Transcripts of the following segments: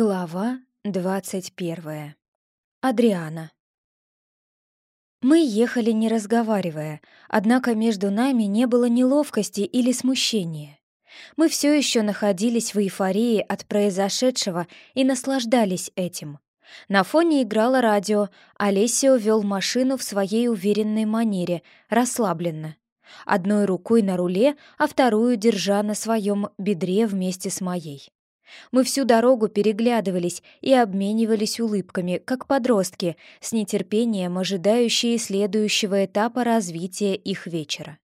Глава двадцать первая. Адриана. Мы ехали не разговаривая, однако между нами не было неловкости или смущения. Мы все еще находились в эйфории от произошедшего и наслаждались этим. На фоне играло радио, Олесио вел машину в своей уверенной манере, расслабленно. Одной рукой на руле, а вторую держа на своем бедре вместе с моей. Мы всю дорогу переглядывались и обменивались улыбками, как подростки, с нетерпением ожидающие следующего этапа развития их вечера.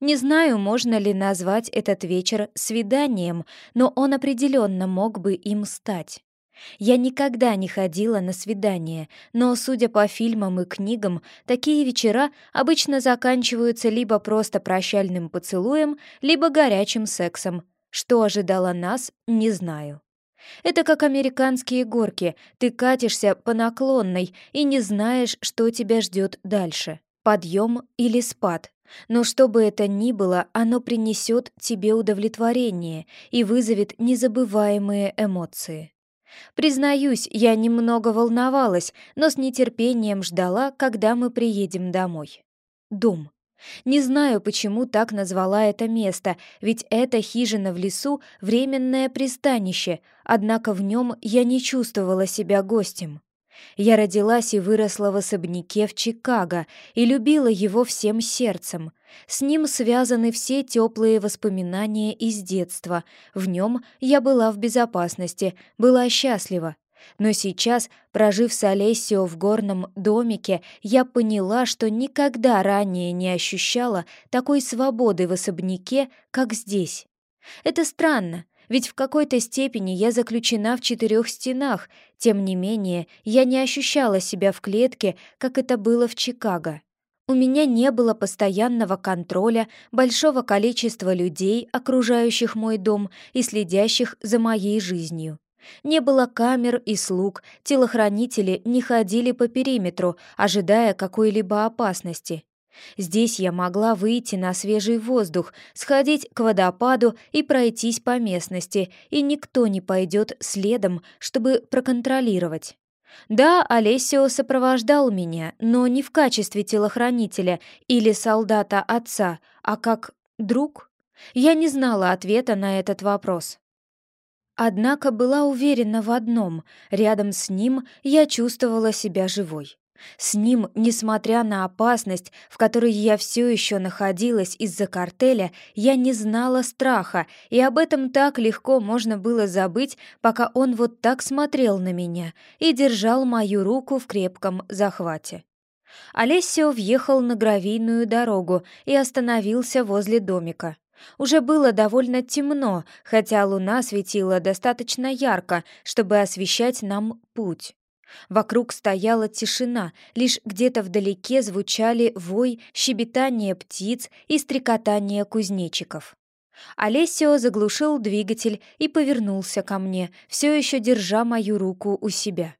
Не знаю, можно ли назвать этот вечер свиданием, но он определенно мог бы им стать. Я никогда не ходила на свидания, но, судя по фильмам и книгам, такие вечера обычно заканчиваются либо просто прощальным поцелуем, либо горячим сексом, что ожидало нас, не знаю. Это как американские горки. Ты катишься по наклонной и не знаешь, что тебя ждет дальше. Подъем или спад. Но что бы это ни было, оно принесет тебе удовлетворение и вызовет незабываемые эмоции. Признаюсь, я немного волновалась, но с нетерпением ждала, когда мы приедем домой. Дом. Не знаю, почему так назвала это место, ведь это хижина в лесу — временное пристанище, однако в нем я не чувствовала себя гостем. Я родилась и выросла в особняке в Чикаго и любила его всем сердцем. С ним связаны все теплые воспоминания из детства. В нем я была в безопасности, была счастлива. Но сейчас, прожив с Олесио в горном домике, я поняла, что никогда ранее не ощущала такой свободы в особняке, как здесь. Это странно, ведь в какой-то степени я заключена в четырех стенах, тем не менее я не ощущала себя в клетке, как это было в Чикаго. У меня не было постоянного контроля, большого количества людей, окружающих мой дом и следящих за моей жизнью. Не было камер и слуг, телохранители не ходили по периметру, ожидая какой-либо опасности. Здесь я могла выйти на свежий воздух, сходить к водопаду и пройтись по местности, и никто не пойдет следом, чтобы проконтролировать. Да, Олесио сопровождал меня, но не в качестве телохранителя или солдата отца, а как друг. Я не знала ответа на этот вопрос. Однако была уверена в одном — рядом с ним я чувствовала себя живой. С ним, несмотря на опасность, в которой я все еще находилась из-за картеля, я не знала страха, и об этом так легко можно было забыть, пока он вот так смотрел на меня и держал мою руку в крепком захвате. Олесио въехал на гравийную дорогу и остановился возле домика. Уже было довольно темно, хотя луна светила достаточно ярко, чтобы освещать нам путь. Вокруг стояла тишина, лишь где-то вдалеке звучали вой, щебетание птиц и стрекотание кузнечиков. Олесио заглушил двигатель и повернулся ко мне, все еще держа мою руку у себя.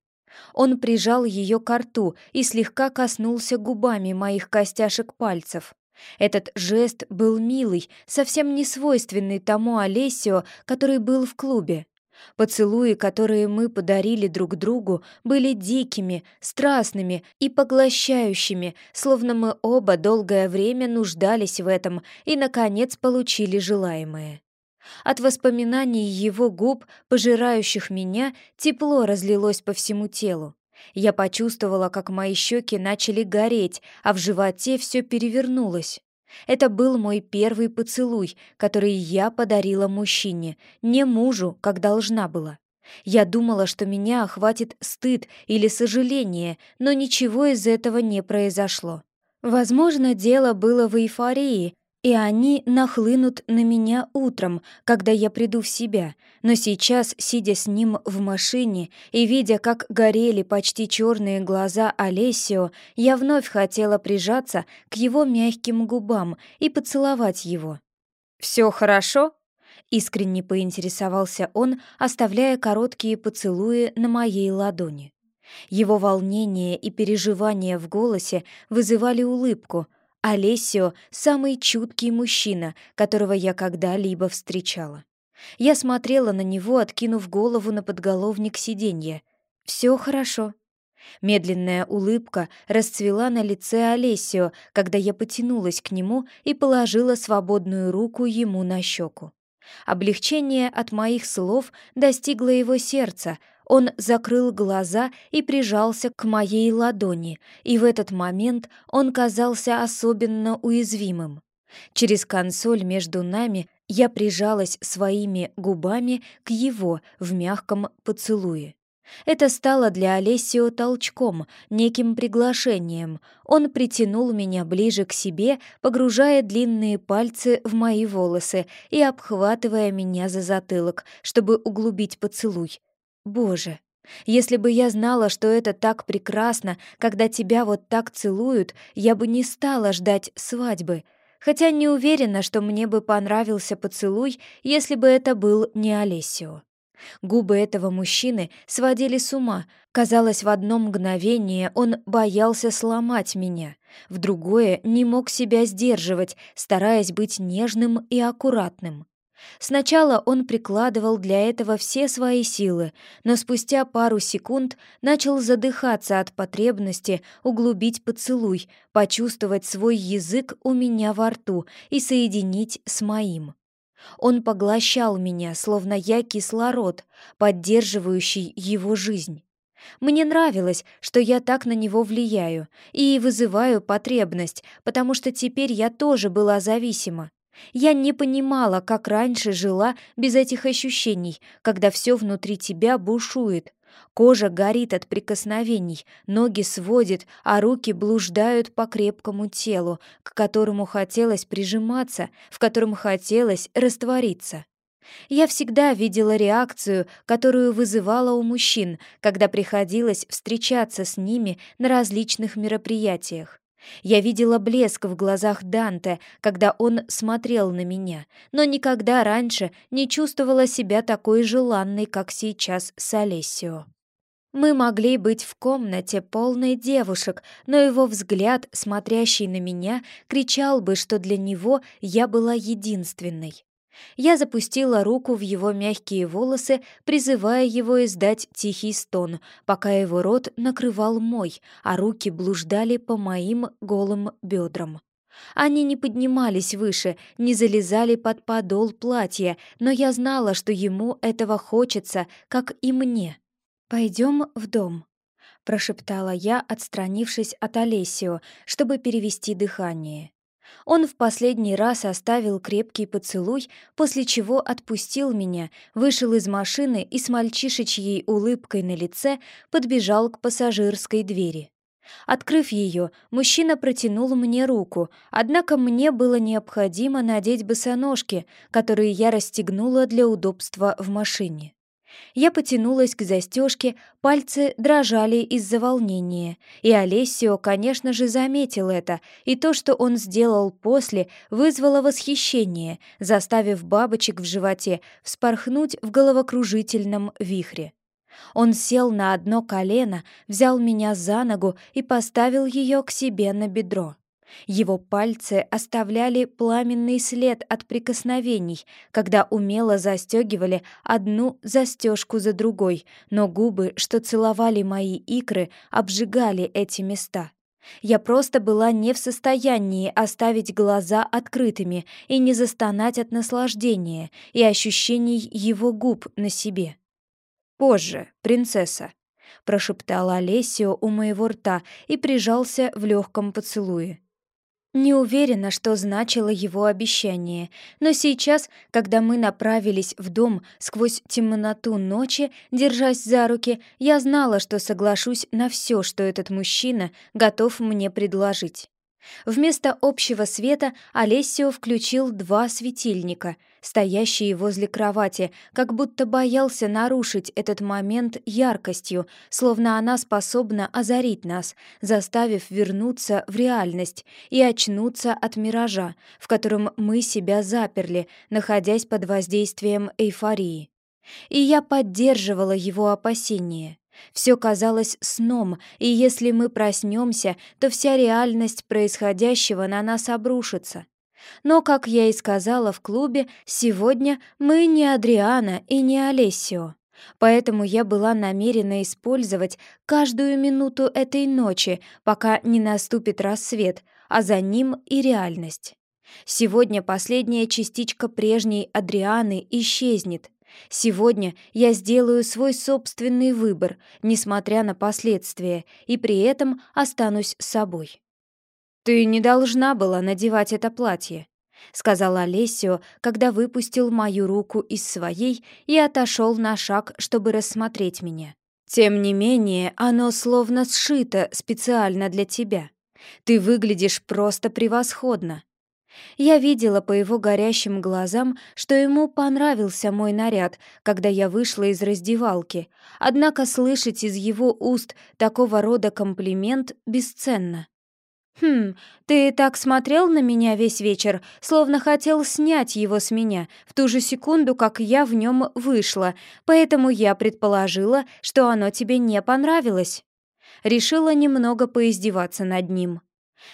Он прижал ее к рту и слегка коснулся губами моих костяшек пальцев. Этот жест был милый, совсем не свойственный тому Олесио, который был в клубе. Поцелуи, которые мы подарили друг другу, были дикими, страстными и поглощающими, словно мы оба долгое время нуждались в этом и, наконец, получили желаемое. От воспоминаний его губ, пожирающих меня, тепло разлилось по всему телу. Я почувствовала, как мои щеки начали гореть, а в животе все перевернулось. Это был мой первый поцелуй, который я подарила мужчине, не мужу, как должна была. Я думала, что меня охватит стыд или сожаление, но ничего из этого не произошло. Возможно, дело было в эйфории, и они нахлынут на меня утром, когда я приду в себя, но сейчас, сидя с ним в машине и видя, как горели почти черные глаза Олесио, я вновь хотела прижаться к его мягким губам и поцеловать его. «Все хорошо?» — искренне поинтересовался он, оставляя короткие поцелуи на моей ладони. Его волнение и переживания в голосе вызывали улыбку — Олесио — самый чуткий мужчина, которого я когда-либо встречала. Я смотрела на него, откинув голову на подголовник сиденья. «Все хорошо». Медленная улыбка расцвела на лице Олесио, когда я потянулась к нему и положила свободную руку ему на щеку. Облегчение от моих слов достигло его сердца, он закрыл глаза и прижался к моей ладони, и в этот момент он казался особенно уязвимым. Через консоль между нами я прижалась своими губами к его в мягком поцелуе. Это стало для Олесио толчком, неким приглашением. Он притянул меня ближе к себе, погружая длинные пальцы в мои волосы и обхватывая меня за затылок, чтобы углубить поцелуй. Боже, если бы я знала, что это так прекрасно, когда тебя вот так целуют, я бы не стала ждать свадьбы. Хотя не уверена, что мне бы понравился поцелуй, если бы это был не Олесио. Губы этого мужчины сводили с ума. Казалось, в одно мгновение он боялся сломать меня, в другое не мог себя сдерживать, стараясь быть нежным и аккуратным. Сначала он прикладывал для этого все свои силы, но спустя пару секунд начал задыхаться от потребности углубить поцелуй, почувствовать свой язык у меня во рту и соединить с моим. Он поглощал меня, словно я кислород, поддерживающий его жизнь. Мне нравилось, что я так на него влияю и вызываю потребность, потому что теперь я тоже была зависима. Я не понимала, как раньше жила без этих ощущений, когда все внутри тебя бушует. Кожа горит от прикосновений, ноги сводит, а руки блуждают по крепкому телу, к которому хотелось прижиматься, в котором хотелось раствориться. Я всегда видела реакцию, которую вызывала у мужчин, когда приходилось встречаться с ними на различных мероприятиях. Я видела блеск в глазах Данте, когда он смотрел на меня, но никогда раньше не чувствовала себя такой желанной, как сейчас с Олесио. Мы могли быть в комнате полной девушек, но его взгляд, смотрящий на меня, кричал бы, что для него я была единственной. Я запустила руку в его мягкие волосы, призывая его издать тихий стон, пока его рот накрывал мой, а руки блуждали по моим голым бедрам. Они не поднимались выше, не залезали под подол платья, но я знала, что ему этого хочется, как и мне. «Пойдем в дом», — прошептала я, отстранившись от Олесио, чтобы перевести дыхание. Он в последний раз оставил крепкий поцелуй, после чего отпустил меня, вышел из машины и с мальчишечьей улыбкой на лице подбежал к пассажирской двери. Открыв ее, мужчина протянул мне руку, однако мне было необходимо надеть босоножки, которые я расстегнула для удобства в машине. Я потянулась к застежке, пальцы дрожали из-за волнения, и Олесио, конечно же, заметил это, и то, что он сделал после, вызвало восхищение, заставив бабочек в животе вспорхнуть в головокружительном вихре. Он сел на одно колено, взял меня за ногу и поставил ее к себе на бедро. Его пальцы оставляли пламенный след от прикосновений, когда умело застегивали одну застежку за другой, но губы, что целовали мои икры, обжигали эти места. Я просто была не в состоянии оставить глаза открытыми и не застонать от наслаждения и ощущений его губ на себе. «Позже, принцесса», — прошептала Олесио у моего рта и прижался в легком поцелуе. Не уверена, что значило его обещание, но сейчас, когда мы направились в дом сквозь темноту ночи, держась за руки, я знала, что соглашусь на все, что этот мужчина готов мне предложить. Вместо общего света Олесио включил два светильника, стоящие возле кровати, как будто боялся нарушить этот момент яркостью, словно она способна озарить нас, заставив вернуться в реальность и очнуться от миража, в котором мы себя заперли, находясь под воздействием эйфории. И я поддерживала его опасения. Все казалось сном, и если мы проснемся, то вся реальность происходящего на нас обрушится. Но, как я и сказала в клубе, сегодня мы не Адриана и не Олесио. Поэтому я была намерена использовать каждую минуту этой ночи, пока не наступит рассвет, а за ним и реальность. Сегодня последняя частичка прежней Адрианы исчезнет. Сегодня я сделаю свой собственный выбор, несмотря на последствия, и при этом останусь собой. «Ты не должна была надевать это платье», — сказал Олесио, когда выпустил мою руку из своей и отошел на шаг, чтобы рассмотреть меня. «Тем не менее, оно словно сшито специально для тебя. Ты выглядишь просто превосходно». Я видела по его горящим глазам, что ему понравился мой наряд, когда я вышла из раздевалки, однако слышать из его уст такого рода комплимент бесценно. «Хм, ты так смотрел на меня весь вечер, словно хотел снять его с меня в ту же секунду, как я в нем вышла, поэтому я предположила, что оно тебе не понравилось». Решила немного поиздеваться над ним.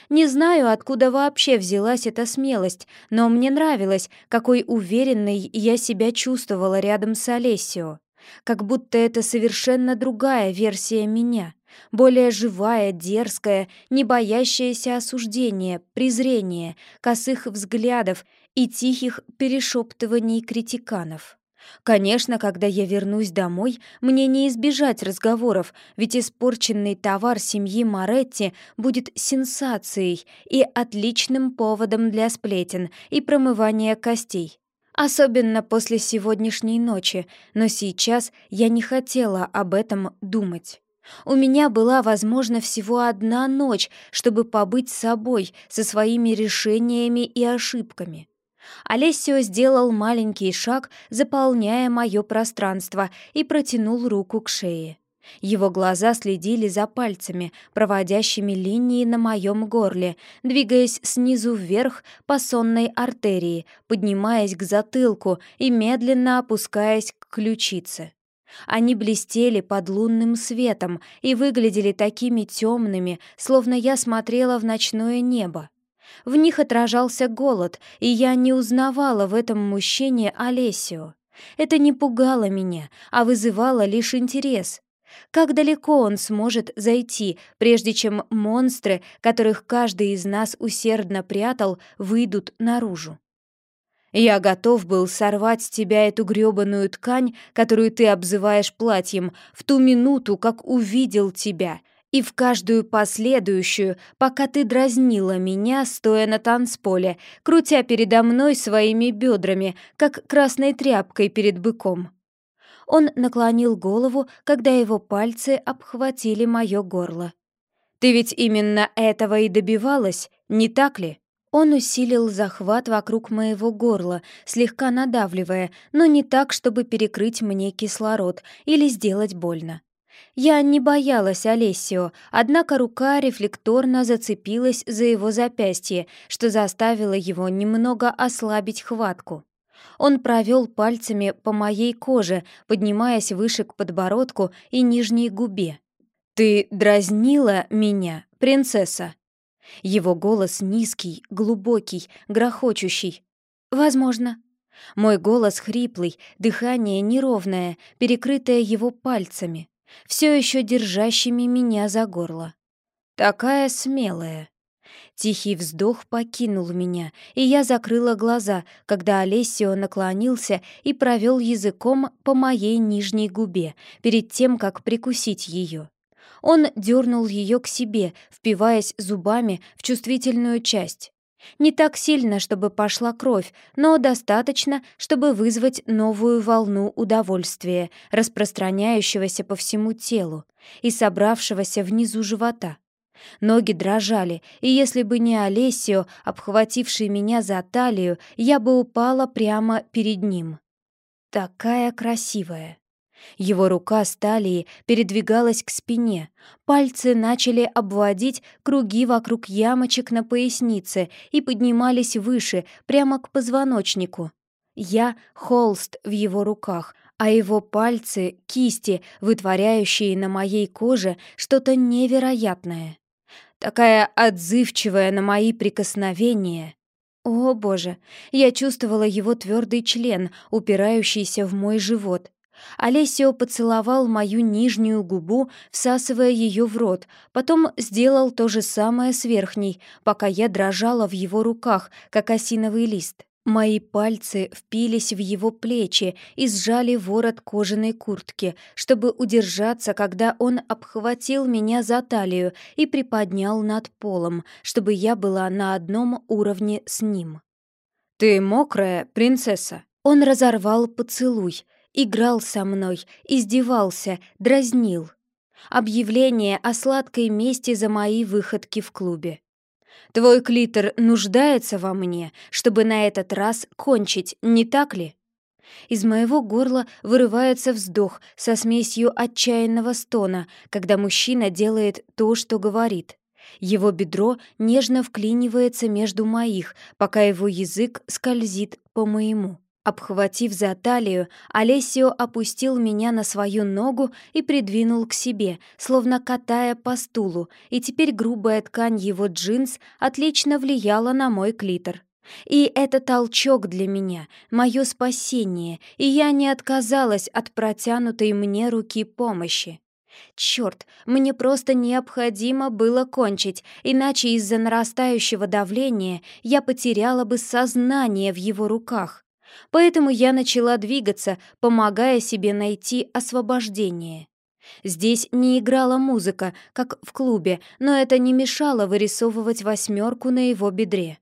Не знаю, откуда вообще взялась эта смелость, но мне нравилось, какой уверенной я себя чувствовала рядом с Олесио. Как будто это совершенно другая версия меня более живая, дерзкая, не боящаяся осуждения, презрения, косых взглядов и тихих перешептываний критиканов. Конечно, когда я вернусь домой, мне не избежать разговоров, ведь испорченный товар семьи Моретти будет сенсацией и отличным поводом для сплетен и промывания костей. Особенно после сегодняшней ночи, но сейчас я не хотела об этом думать. У меня была, возможно, всего одна ночь, чтобы побыть собой, со своими решениями и ошибками. Олесио сделал маленький шаг, заполняя мое пространство, и протянул руку к шее. Его глаза следили за пальцами, проводящими линии на моем горле, двигаясь снизу вверх по сонной артерии, поднимаясь к затылку и медленно опускаясь к ключице. Они блестели под лунным светом и выглядели такими темными, словно я смотрела в ночное небо. В них отражался голод, и я не узнавала в этом мужчине Олесио. Это не пугало меня, а вызывало лишь интерес. Как далеко он сможет зайти, прежде чем монстры, которых каждый из нас усердно прятал, выйдут наружу? Я готов был сорвать с тебя эту грёбаную ткань, которую ты обзываешь платьем, в ту минуту, как увидел тебя, и в каждую последующую, пока ты дразнила меня, стоя на танцполе, крутя передо мной своими бедрами, как красной тряпкой перед быком. Он наклонил голову, когда его пальцы обхватили мое горло. «Ты ведь именно этого и добивалась, не так ли?» Он усилил захват вокруг моего горла, слегка надавливая, но не так, чтобы перекрыть мне кислород или сделать больно. Я не боялась Олесио, однако рука рефлекторно зацепилась за его запястье, что заставило его немного ослабить хватку. Он провел пальцами по моей коже, поднимаясь выше к подбородку и нижней губе. «Ты дразнила меня, принцесса?» Его голос низкий, глубокий, грохочущий. «Возможно». Мой голос хриплый, дыхание неровное, перекрытое его пальцами, все еще держащими меня за горло. Такая смелая. Тихий вздох покинул меня, и я закрыла глаза, когда Олесио наклонился и провел языком по моей нижней губе, перед тем, как прикусить ее. Он дернул ее к себе, впиваясь зубами в чувствительную часть. Не так сильно, чтобы пошла кровь, но достаточно, чтобы вызвать новую волну удовольствия, распространяющегося по всему телу и собравшегося внизу живота. Ноги дрожали, и если бы не Олесио, обхвативший меня за талию, я бы упала прямо перед ним. Такая красивая. Его рука с талии передвигалась к спине, пальцы начали обводить круги вокруг ямочек на пояснице и поднимались выше, прямо к позвоночнику. Я — холст в его руках, а его пальцы — кисти, вытворяющие на моей коже что-то невероятное. Такая отзывчивая на мои прикосновения. О, боже! Я чувствовала его твердый член, упирающийся в мой живот. Олесио поцеловал мою нижнюю губу, всасывая ее в рот, потом сделал то же самое с верхней, пока я дрожала в его руках, как осиновый лист. Мои пальцы впились в его плечи и сжали ворот кожаной куртки, чтобы удержаться, когда он обхватил меня за талию и приподнял над полом, чтобы я была на одном уровне с ним. «Ты мокрая, принцесса!» Он разорвал поцелуй, играл со мной, издевался, дразнил. Объявление о сладкой мести за мои выходки в клубе. Твой клитор нуждается во мне, чтобы на этот раз кончить, не так ли? Из моего горла вырывается вздох со смесью отчаянного стона, когда мужчина делает то, что говорит. Его бедро нежно вклинивается между моих, пока его язык скользит по моему. Обхватив за талию, Олесио опустил меня на свою ногу и придвинул к себе, словно катая по стулу, и теперь грубая ткань его джинс отлично влияла на мой клитор. И это толчок для меня, мое спасение, и я не отказалась от протянутой мне руки помощи. Черт, мне просто необходимо было кончить, иначе из-за нарастающего давления я потеряла бы сознание в его руках. Поэтому я начала двигаться, помогая себе найти освобождение. Здесь не играла музыка, как в клубе, но это не мешало вырисовывать восьмерку на его бедре.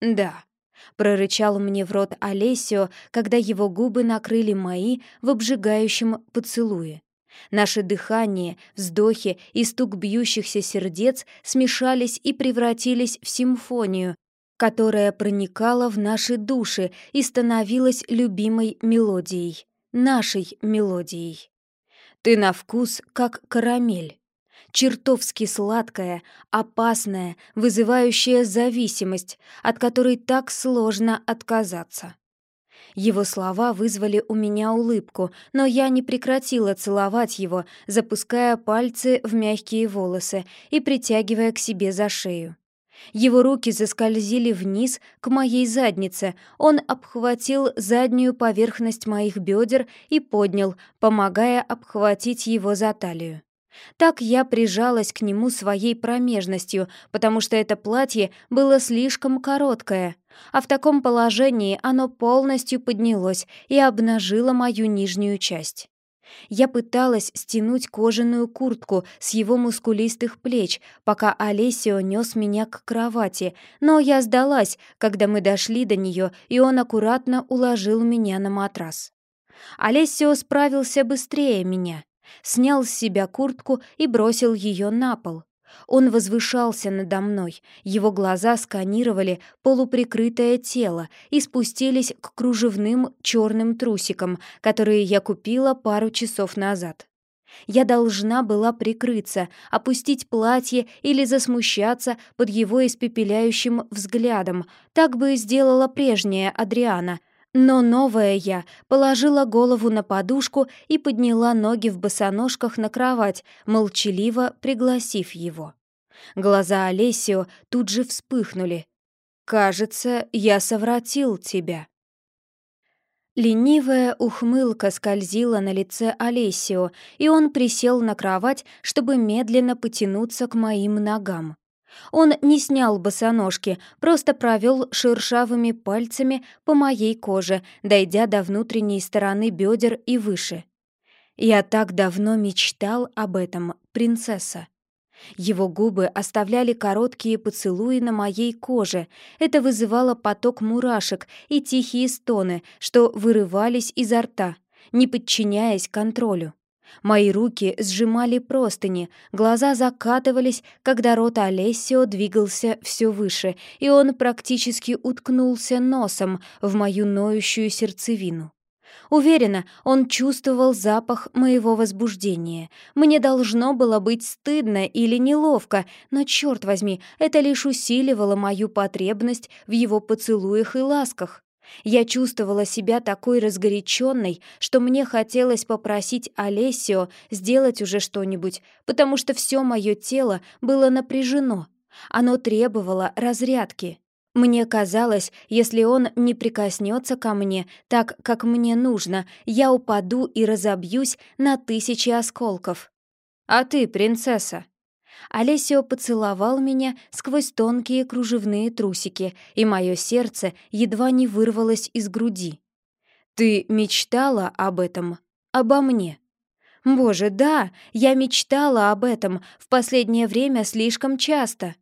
«Да», — прорычал мне в рот Олесио, когда его губы накрыли мои в обжигающем поцелуе. Наше дыхание, вздохи и стук бьющихся сердец смешались и превратились в симфонию, которая проникала в наши души и становилась любимой мелодией, нашей мелодией. Ты на вкус как карамель. Чертовски сладкая, опасная, вызывающая зависимость, от которой так сложно отказаться. Его слова вызвали у меня улыбку, но я не прекратила целовать его, запуская пальцы в мягкие волосы и притягивая к себе за шею. Его руки заскользили вниз к моей заднице. Он обхватил заднюю поверхность моих бедер и поднял, помогая обхватить его за талию. Так я прижалась к нему своей промежностью, потому что это платье было слишком короткое, а в таком положении оно полностью поднялось и обнажило мою нижнюю часть. Я пыталась стянуть кожаную куртку с его мускулистых плеч, пока Олесио нес меня к кровати, но я сдалась, когда мы дошли до нее, и он аккуратно уложил меня на матрас. Олесио справился быстрее меня, снял с себя куртку и бросил ее на пол. Он возвышался надо мной, его глаза сканировали полуприкрытое тело и спустились к кружевным черным трусикам, которые я купила пару часов назад. Я должна была прикрыться, опустить платье или засмущаться под его испепеляющим взглядом. Так бы и сделала прежняя Адриана. Но новая я положила голову на подушку и подняла ноги в босоножках на кровать, молчаливо пригласив его. Глаза Олесио тут же вспыхнули. «Кажется, я совратил тебя». Ленивая ухмылка скользила на лице Олесио, и он присел на кровать, чтобы медленно потянуться к моим ногам. Он не снял босоножки, просто провел шершавыми пальцами по моей коже, дойдя до внутренней стороны бедер и выше. «Я так давно мечтал об этом, принцесса». Его губы оставляли короткие поцелуи на моей коже. Это вызывало поток мурашек и тихие стоны, что вырывались изо рта, не подчиняясь контролю. Мои руки сжимали простыни, глаза закатывались, когда рот Олесио двигался все выше, и он практически уткнулся носом в мою ноющую сердцевину. Уверена, он чувствовал запах моего возбуждения. Мне должно было быть стыдно или неловко, но, черт возьми, это лишь усиливало мою потребность в его поцелуях и ласках. Я чувствовала себя такой разгоряченной, что мне хотелось попросить Олесио сделать уже что-нибудь, потому что все мое тело было напряжено. Оно требовало разрядки. Мне казалось, если он не прикоснется ко мне так, как мне нужно, я упаду и разобьюсь на тысячи осколков. «А ты, принцесса?» Олесио поцеловал меня сквозь тонкие кружевные трусики, и мое сердце едва не вырвалось из груди. «Ты мечтала об этом? Обо мне?» «Боже, да, я мечтала об этом в последнее время слишком часто.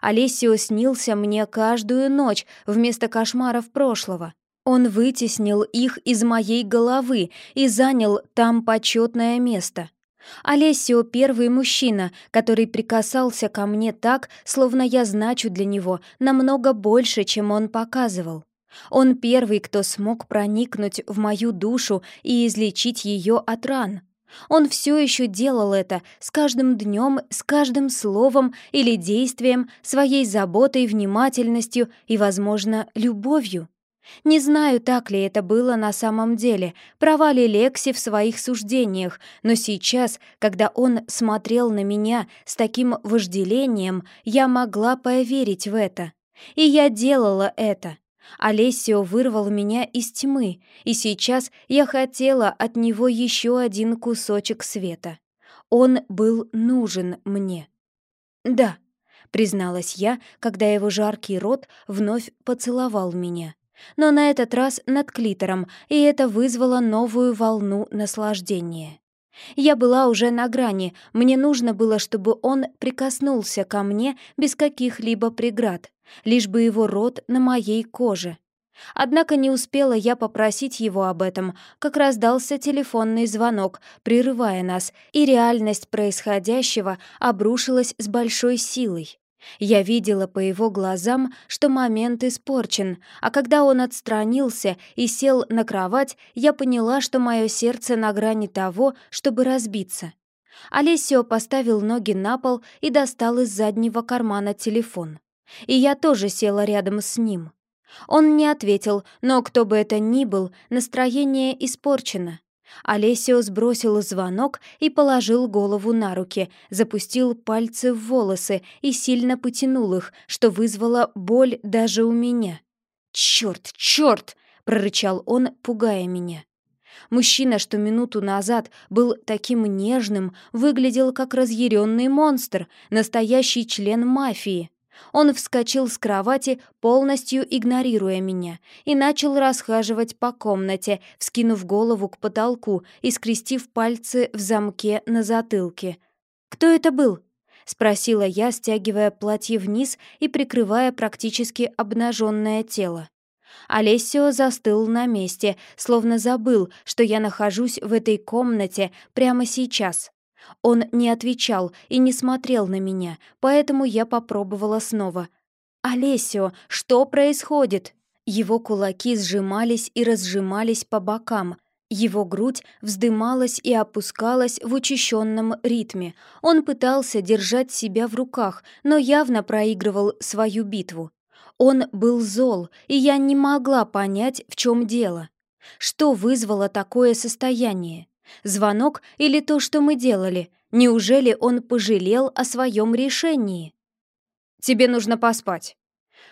Олесио снился мне каждую ночь вместо кошмаров прошлого. Он вытеснил их из моей головы и занял там почетное место. Олесио — первый мужчина, который прикасался ко мне так, словно я значу для него намного больше, чем он показывал. Он первый, кто смог проникнуть в мою душу и излечить ее от ран. Он все еще делал это с каждым днем, с каждым словом или действием, своей заботой, внимательностью и, возможно, любовью. Не знаю, так ли это было на самом деле, права ли Лекси в своих суждениях, но сейчас, когда он смотрел на меня с таким вожделением, я могла поверить в это. И я делала это. Олесио вырвал меня из тьмы, и сейчас я хотела от него еще один кусочек света. Он был нужен мне. «Да», — призналась я, когда его жаркий рот вновь поцеловал меня. Но на этот раз над клитором, и это вызвало новую волну наслаждения. Я была уже на грани, мне нужно было, чтобы он прикоснулся ко мне без каких-либо преград, лишь бы его рот на моей коже. Однако не успела я попросить его об этом, как раздался телефонный звонок, прерывая нас, и реальность происходящего обрушилась с большой силой. Я видела по его глазам, что момент испорчен, а когда он отстранился и сел на кровать, я поняла, что мое сердце на грани того, чтобы разбиться. Олесио поставил ноги на пол и достал из заднего кармана телефон. И я тоже села рядом с ним. Он не ответил, но кто бы это ни был, настроение испорчено. Олесио сбросил звонок и положил голову на руки, запустил пальцы в волосы и сильно потянул их, что вызвало боль даже у меня. «Чёрт, чёрт!» — прорычал он, пугая меня. Мужчина, что минуту назад был таким нежным, выглядел как разъяренный монстр, настоящий член мафии. Он вскочил с кровати, полностью игнорируя меня, и начал расхаживать по комнате, вскинув голову к потолку и скрестив пальцы в замке на затылке. «Кто это был?» — спросила я, стягивая платье вниз и прикрывая практически обнаженное тело. Олесио застыл на месте, словно забыл, что я нахожусь в этой комнате прямо сейчас. Он не отвечал и не смотрел на меня, поэтому я попробовала снова. «Олесио, что происходит?» Его кулаки сжимались и разжимались по бокам. Его грудь вздымалась и опускалась в учащенном ритме. Он пытался держать себя в руках, но явно проигрывал свою битву. Он был зол, и я не могла понять, в чем дело. Что вызвало такое состояние? Звонок или то, что мы делали? Неужели он пожалел о своем решении? «Тебе нужно поспать».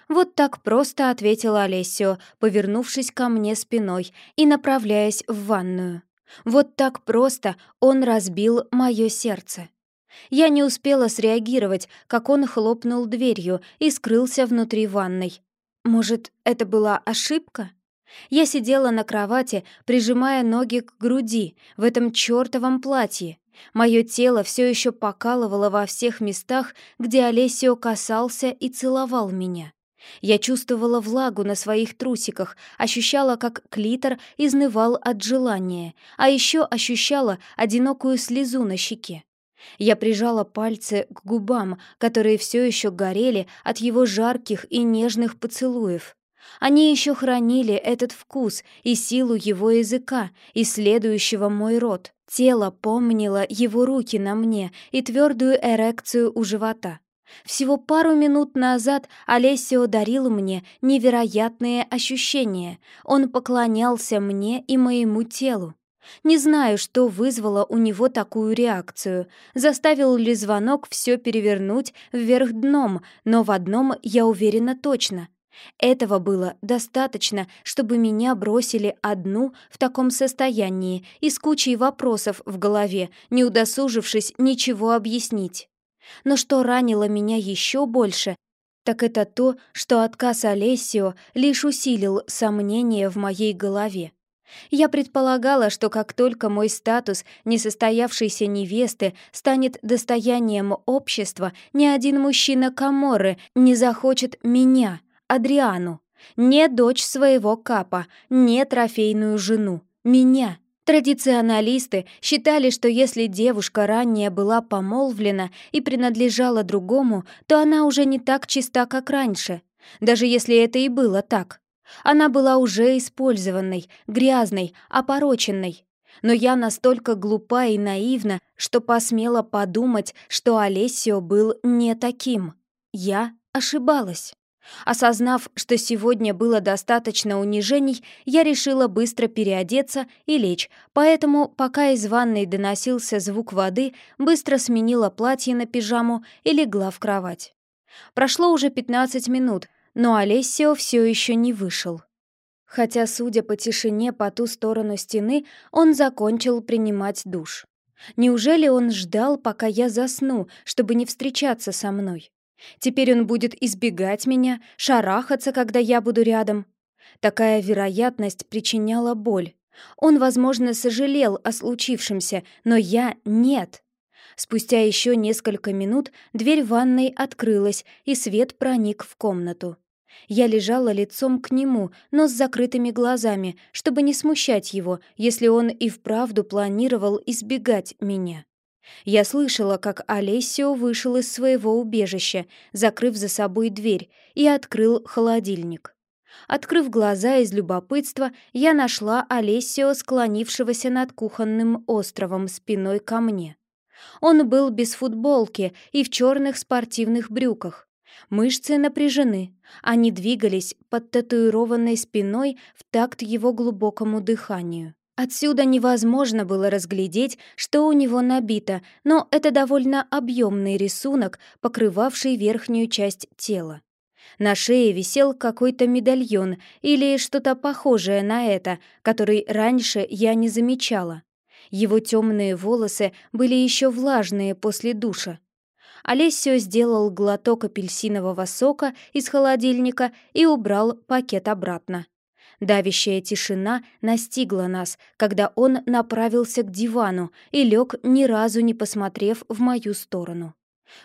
Вот так просто ответила Олесио, повернувшись ко мне спиной и направляясь в ванную. Вот так просто он разбил мое сердце. Я не успела среагировать, как он хлопнул дверью и скрылся внутри ванной. Может, это была ошибка? Я сидела на кровати, прижимая ноги к груди в этом чёртовом платье. Мое тело все еще покалывало во всех местах, где Олесио касался и целовал меня. Я чувствовала влагу на своих трусиках, ощущала, как клитор изнывал от желания, а еще ощущала одинокую слезу на щеке. Я прижала пальцы к губам, которые все еще горели от его жарких и нежных поцелуев. Они еще хранили этот вкус и силу его языка, исследующего мой рот. Тело помнило его руки на мне и твердую эрекцию у живота. Всего пару минут назад Олесио дарил мне невероятные ощущения. Он поклонялся мне и моему телу. Не знаю, что вызвало у него такую реакцию. Заставил ли звонок все перевернуть вверх дном, но в одном я уверена точно. Этого было достаточно, чтобы меня бросили одну в таком состоянии и с кучей вопросов в голове, не удосужившись ничего объяснить. Но что ранило меня еще больше, так это то, что отказ Олесио лишь усилил сомнения в моей голове. Я предполагала, что как только мой статус несостоявшейся невесты станет достоянием общества, ни один мужчина Каморы не захочет меня, Адриану, не дочь своего капа, не трофейную жену, меня. Традиционалисты считали, что если девушка ранее была помолвлена и принадлежала другому, то она уже не так чиста, как раньше. Даже если это и было так. Она была уже использованной, грязной, опороченной. Но я настолько глупа и наивна, что посмела подумать, что Олесио был не таким. Я ошибалась. Осознав, что сегодня было достаточно унижений, я решила быстро переодеться и лечь, поэтому, пока из ванной доносился звук воды, быстро сменила платье на пижаму и легла в кровать. Прошло уже 15 минут, но Олесио все еще не вышел. Хотя, судя по тишине по ту сторону стены, он закончил принимать душ. Неужели он ждал, пока я засну, чтобы не встречаться со мной? Теперь он будет избегать меня, шарахаться, когда я буду рядом. Такая вероятность причиняла боль. Он, возможно, сожалел о случившемся, но я — нет. Спустя еще несколько минут дверь ванной открылась, и свет проник в комнату. Я лежала лицом к нему, но с закрытыми глазами, чтобы не смущать его, если он и вправду планировал избегать меня. Я слышала, как Олесио вышел из своего убежища, закрыв за собой дверь, и открыл холодильник. Открыв глаза из любопытства, я нашла Олесио, склонившегося над кухонным островом спиной ко мне. Он был без футболки и в черных спортивных брюках. Мышцы напряжены, они двигались под татуированной спиной в такт его глубокому дыханию. Отсюда невозможно было разглядеть, что у него набито, но это довольно объемный рисунок, покрывавший верхнюю часть тела. На шее висел какой-то медальон или что-то похожее на это, который раньше я не замечала. Его темные волосы были еще влажные после душа. Олесио сделал глоток апельсинового сока из холодильника и убрал пакет обратно. Давящая тишина настигла нас, когда он направился к дивану и лег, ни разу не посмотрев в мою сторону.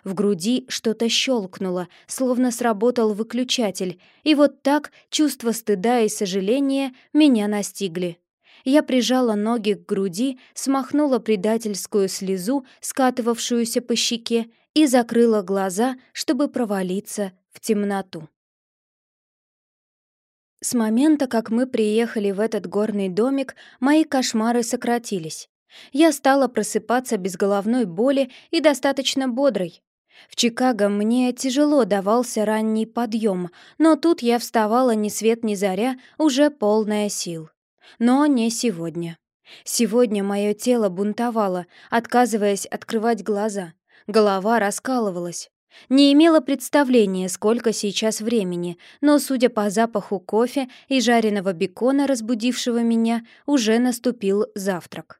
В груди что-то щелкнуло, словно сработал выключатель, и вот так чувство стыда и сожаления меня настигли. Я прижала ноги к груди, смахнула предательскую слезу, скатывавшуюся по щеке, и закрыла глаза, чтобы провалиться в темноту. С момента, как мы приехали в этот горный домик, мои кошмары сократились. Я стала просыпаться без головной боли и достаточно бодрой. В Чикаго мне тяжело давался ранний подъем, но тут я вставала ни свет ни заря, уже полная сил. Но не сегодня. Сегодня мое тело бунтовало, отказываясь открывать глаза. Голова раскалывалась. Не имела представления, сколько сейчас времени, но, судя по запаху кофе и жареного бекона, разбудившего меня, уже наступил завтрак.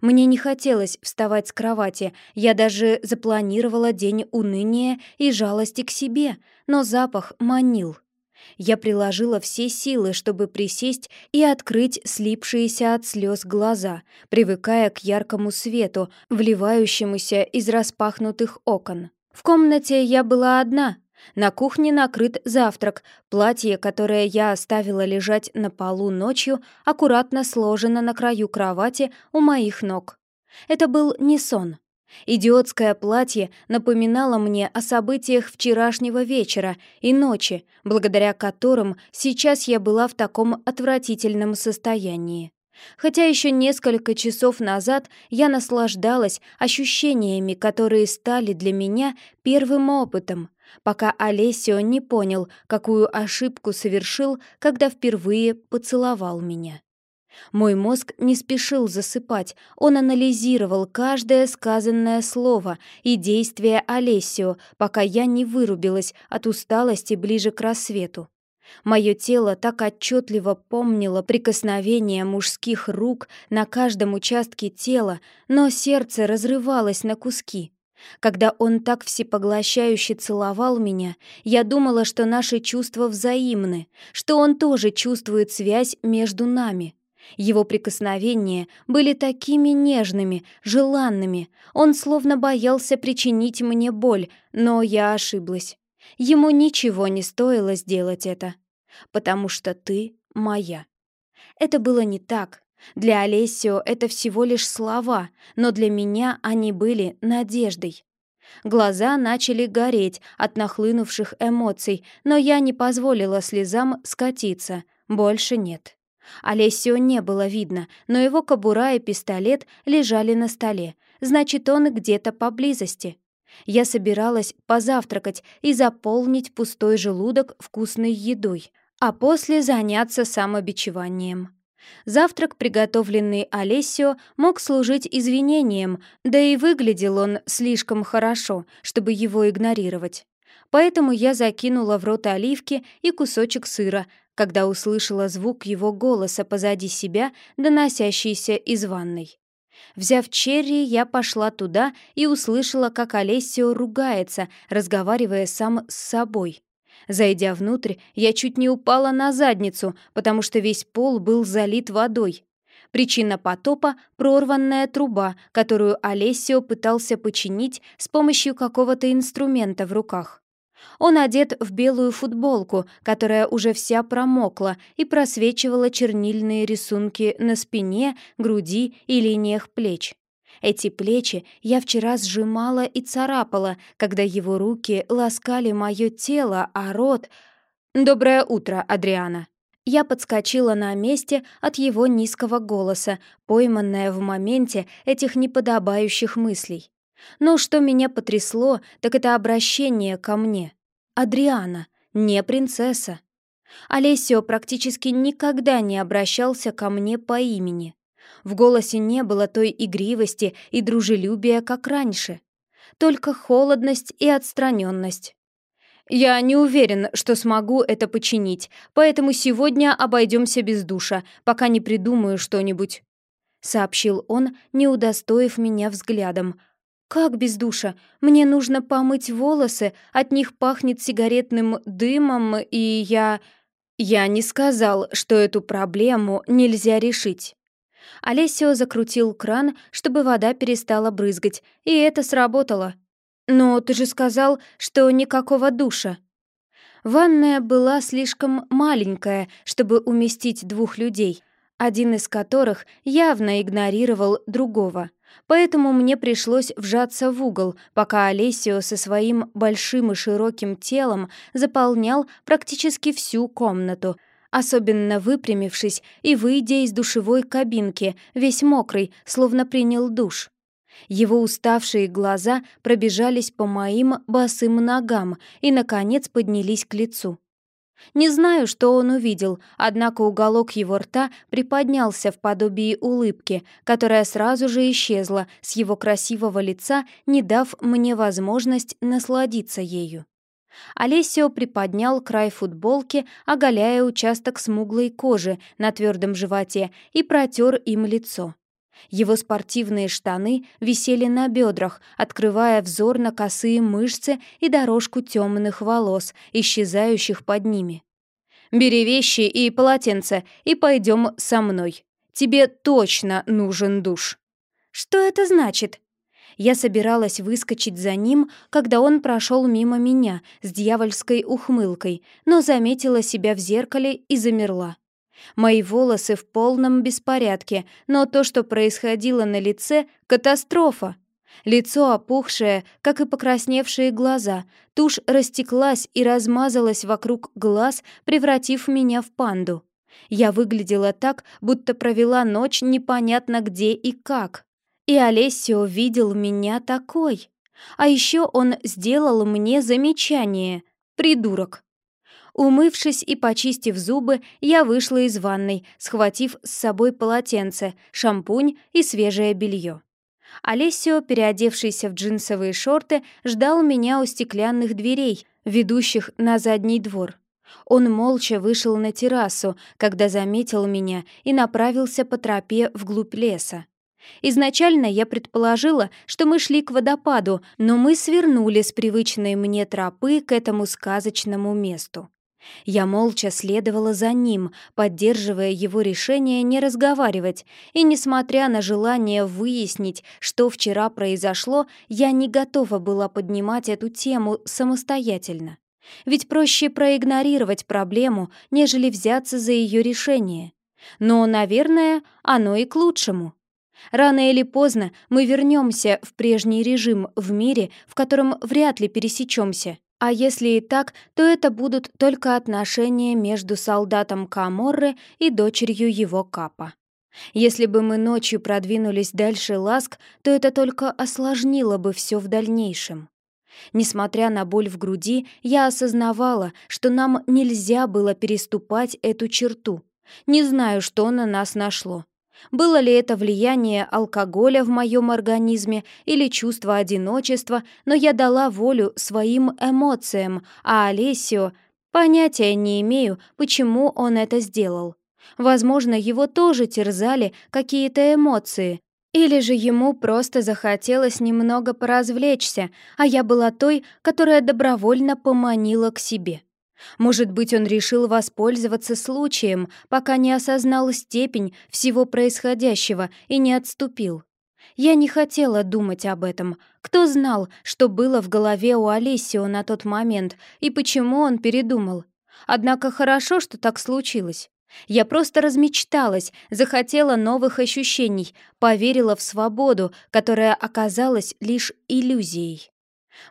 Мне не хотелось вставать с кровати, я даже запланировала день уныния и жалости к себе, но запах манил. Я приложила все силы, чтобы присесть и открыть слипшиеся от слез глаза, привыкая к яркому свету, вливающемуся из распахнутых окон. В комнате я была одна. На кухне накрыт завтрак. Платье, которое я оставила лежать на полу ночью, аккуратно сложено на краю кровати у моих ног. Это был не сон. Идиотское платье напоминало мне о событиях вчерашнего вечера и ночи, благодаря которым сейчас я была в таком отвратительном состоянии. Хотя еще несколько часов назад я наслаждалась ощущениями, которые стали для меня первым опытом, пока Олесио не понял, какую ошибку совершил, когда впервые поцеловал меня. Мой мозг не спешил засыпать, он анализировал каждое сказанное слово и действие Олесио, пока я не вырубилась от усталости ближе к рассвету. Мое тело так отчетливо помнило прикосновение мужских рук на каждом участке тела, но сердце разрывалось на куски. Когда он так всепоглощающе целовал меня, я думала, что наши чувства взаимны, что он тоже чувствует связь между нами. Его прикосновения были такими нежными, желанными. Он словно боялся причинить мне боль, но я ошиблась. Ему ничего не стоило сделать это потому что ты моя. Это было не так. Для Олесио это всего лишь слова, но для меня они были надеждой. Глаза начали гореть от нахлынувших эмоций, но я не позволила слезам скатиться. Больше нет. Олесио не было видно, но его кобура и пистолет лежали на столе. Значит, он где-то поблизости. Я собиралась позавтракать и заполнить пустой желудок вкусной едой а после заняться самобичеванием. Завтрак, приготовленный Олесио, мог служить извинением, да и выглядел он слишком хорошо, чтобы его игнорировать. Поэтому я закинула в рот оливки и кусочек сыра, когда услышала звук его голоса позади себя, доносящийся из ванной. Взяв черри, я пошла туда и услышала, как Олесио ругается, разговаривая сам с собой. Зайдя внутрь, я чуть не упала на задницу, потому что весь пол был залит водой. Причина потопа — прорванная труба, которую Олесио пытался починить с помощью какого-то инструмента в руках. Он одет в белую футболку, которая уже вся промокла и просвечивала чернильные рисунки на спине, груди и линиях плеч. Эти плечи я вчера сжимала и царапала, когда его руки ласкали мое тело, а рот... «Доброе утро, Адриана!» Я подскочила на месте от его низкого голоса, пойманная в моменте этих неподобающих мыслей. Но что меня потрясло, так это обращение ко мне. Адриана, не принцесса. Олесио практически никогда не обращался ко мне по имени. В голосе не было той игривости и дружелюбия, как раньше. Только холодность и отстраненность. «Я не уверен, что смогу это починить, поэтому сегодня обойдемся без душа, пока не придумаю что-нибудь», — сообщил он, не удостоив меня взглядом. «Как без душа? Мне нужно помыть волосы, от них пахнет сигаретным дымом, и я...» «Я не сказал, что эту проблему нельзя решить». Олесио закрутил кран, чтобы вода перестала брызгать, и это сработало. «Но ты же сказал, что никакого душа». Ванная была слишком маленькая, чтобы уместить двух людей, один из которых явно игнорировал другого. Поэтому мне пришлось вжаться в угол, пока Олесио со своим большим и широким телом заполнял практически всю комнату — особенно выпрямившись и выйдя из душевой кабинки, весь мокрый, словно принял душ. Его уставшие глаза пробежались по моим босым ногам и, наконец, поднялись к лицу. Не знаю, что он увидел, однако уголок его рта приподнялся в подобии улыбки, которая сразу же исчезла с его красивого лица, не дав мне возможность насладиться ею. Олесио приподнял край футболки, оголяя участок смуглой кожи на твердом животе и протер им лицо. Его спортивные штаны висели на бедрах, открывая взор на косые мышцы и дорожку темных волос, исчезающих под ними. «Бери вещи и полотенце и пойдем со мной. Тебе точно нужен душ». «Что это значит?» Я собиралась выскочить за ним, когда он прошел мимо меня с дьявольской ухмылкой, но заметила себя в зеркале и замерла. Мои волосы в полном беспорядке, но то, что происходило на лице — катастрофа. Лицо опухшее, как и покрасневшие глаза, тушь растеклась и размазалась вокруг глаз, превратив меня в панду. Я выглядела так, будто провела ночь непонятно где и как. И Олесио видел меня такой. А еще он сделал мне замечание. Придурок. Умывшись и почистив зубы, я вышла из ванной, схватив с собой полотенце, шампунь и свежее белье. Олесио, переодевшийся в джинсовые шорты, ждал меня у стеклянных дверей, ведущих на задний двор. Он молча вышел на террасу, когда заметил меня и направился по тропе вглубь леса. Изначально я предположила, что мы шли к водопаду, но мы свернули с привычной мне тропы к этому сказочному месту. Я молча следовала за ним, поддерживая его решение не разговаривать, и, несмотря на желание выяснить, что вчера произошло, я не готова была поднимать эту тему самостоятельно. Ведь проще проигнорировать проблему, нежели взяться за ее решение. Но, наверное, оно и к лучшему. Рано или поздно мы вернемся в прежний режим в мире, в котором вряд ли пересечемся. А если и так, то это будут только отношения между солдатом Каморры и дочерью его Капа. Если бы мы ночью продвинулись дальше ласк, то это только осложнило бы все в дальнейшем. Несмотря на боль в груди, я осознавала, что нам нельзя было переступать эту черту. Не знаю, что на нас нашло. Было ли это влияние алкоголя в моем организме или чувство одиночества, но я дала волю своим эмоциям, а Олесио понятия не имею, почему он это сделал. Возможно, его тоже терзали какие-то эмоции, или же ему просто захотелось немного поразвлечься, а я была той, которая добровольно поманила к себе. Может быть, он решил воспользоваться случаем, пока не осознал степень всего происходящего и не отступил. Я не хотела думать об этом. Кто знал, что было в голове у Алисио на тот момент и почему он передумал? Однако хорошо, что так случилось. Я просто размечталась, захотела новых ощущений, поверила в свободу, которая оказалась лишь иллюзией.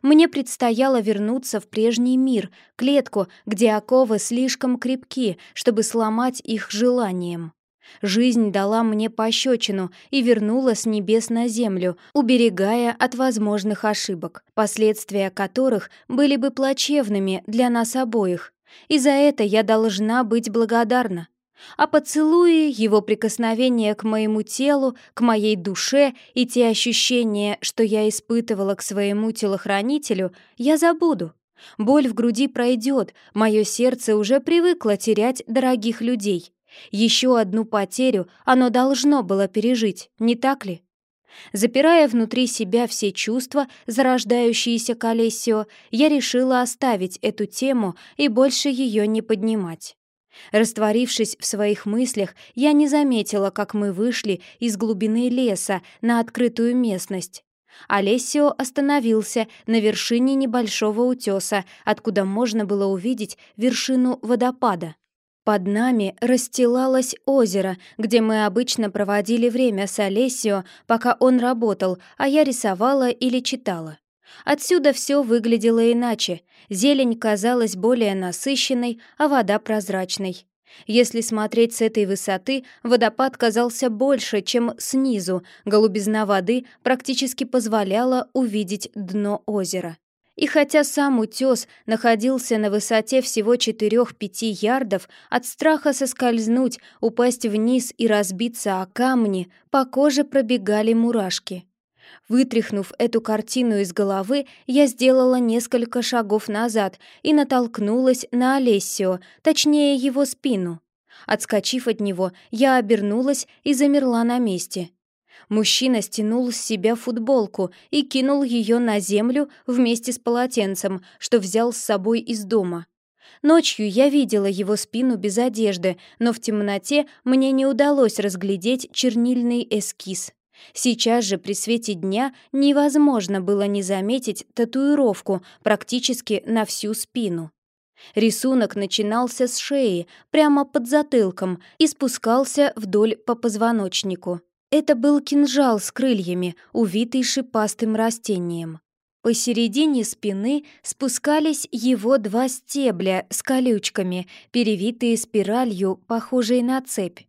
Мне предстояло вернуться в прежний мир, клетку, где оковы слишком крепки, чтобы сломать их желанием. Жизнь дала мне пощечину и вернула с небес на землю, уберегая от возможных ошибок, последствия которых были бы плачевными для нас обоих. И за это я должна быть благодарна. А поцелуи, его прикосновение к моему телу, к моей душе и те ощущения, что я испытывала к своему телохранителю, я забуду. Боль в груди пройдет, мое сердце уже привыкло терять дорогих людей. Еще одну потерю оно должно было пережить, не так ли? Запирая внутри себя все чувства, зарождающиеся к Олесио, я решила оставить эту тему и больше ее не поднимать. Растворившись в своих мыслях, я не заметила, как мы вышли из глубины леса на открытую местность. Олесио остановился на вершине небольшого утеса, откуда можно было увидеть вершину водопада. Под нами расстилалось озеро, где мы обычно проводили время с Олесио, пока он работал, а я рисовала или читала. Отсюда все выглядело иначе. Зелень казалась более насыщенной, а вода прозрачной. Если смотреть с этой высоты, водопад казался больше, чем снизу. Голубизна воды практически позволяла увидеть дно озера. И хотя сам утес находился на высоте всего 4-5 ярдов, от страха соскользнуть, упасть вниз и разбиться о камни, по коже пробегали мурашки. Вытряхнув эту картину из головы, я сделала несколько шагов назад и натолкнулась на Олесио, точнее его спину. Отскочив от него, я обернулась и замерла на месте. Мужчина стянул с себя футболку и кинул ее на землю вместе с полотенцем, что взял с собой из дома. Ночью я видела его спину без одежды, но в темноте мне не удалось разглядеть чернильный эскиз. Сейчас же при свете дня невозможно было не заметить татуировку практически на всю спину. Рисунок начинался с шеи, прямо под затылком, и спускался вдоль по позвоночнику. Это был кинжал с крыльями, увитый шипастым растением. Посередине спины спускались его два стебля с колючками, перевитые спиралью, похожей на цепь.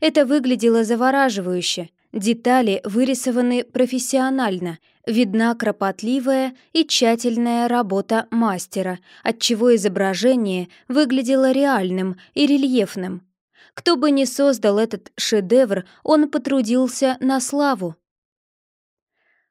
Это выглядело завораживающе. Детали вырисованы профессионально, видна кропотливая и тщательная работа мастера, отчего изображение выглядело реальным и рельефным. Кто бы ни создал этот шедевр, он потрудился на славу.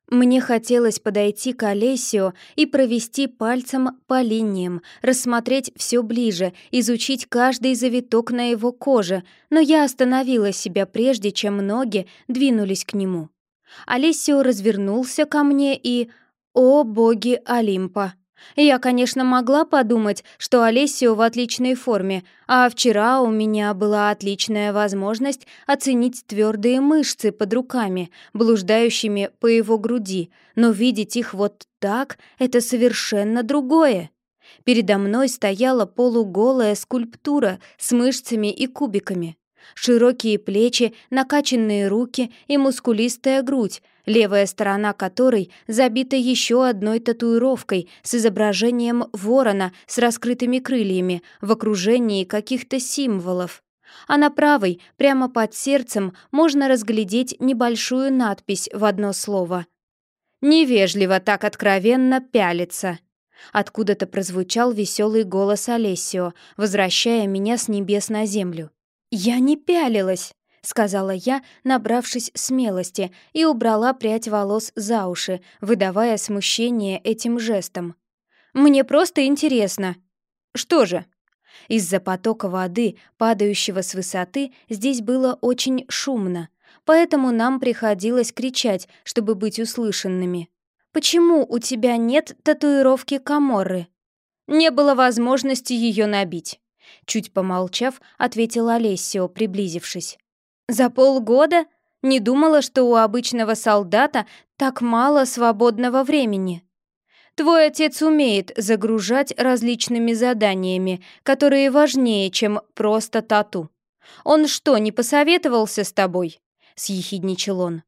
Мне хотелось подойти к Олесио и провести пальцем по линиям, рассмотреть все ближе, изучить каждый завиток на его коже, но я остановила себя прежде, чем ноги двинулись к нему. Олесио развернулся ко мне и... О, боги Олимпа! Я, конечно, могла подумать, что Олесио в отличной форме, а вчера у меня была отличная возможность оценить твердые мышцы под руками, блуждающими по его груди, но видеть их вот так — это совершенно другое. Передо мной стояла полуголая скульптура с мышцами и кубиками. Широкие плечи, накачанные руки и мускулистая грудь, левая сторона которой забита еще одной татуировкой с изображением ворона с раскрытыми крыльями в окружении каких-то символов. А на правой, прямо под сердцем, можно разглядеть небольшую надпись в одно слово. «Невежливо так откровенно пялиться». Откуда-то прозвучал веселый голос Олесио, возвращая меня с небес на землю. «Я не пялилась!» — сказала я, набравшись смелости, и убрала прядь волос за уши, выдавая смущение этим жестом. «Мне просто интересно». «Что же?» Из-за потока воды, падающего с высоты, здесь было очень шумно, поэтому нам приходилось кричать, чтобы быть услышанными. «Почему у тебя нет татуировки Каморры?» «Не было возможности ее набить». Чуть помолчав, ответила Олесио, приблизившись. «За полгода? Не думала, что у обычного солдата так мало свободного времени». Твой отец умеет загружать различными заданиями, которые важнее, чем просто тату. Он что, не посоветовался с тобой?» — съехидничал он.